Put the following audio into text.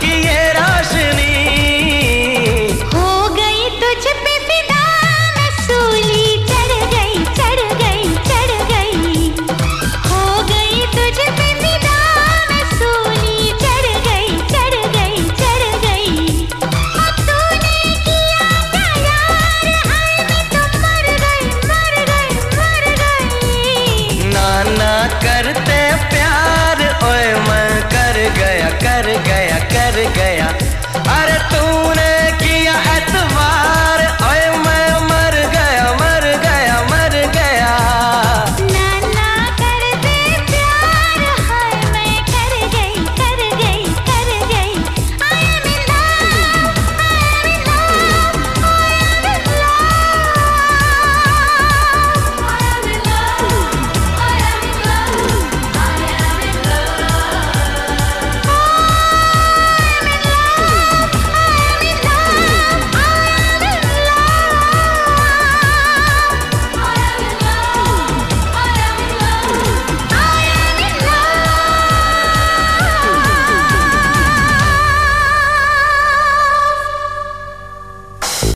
一夜。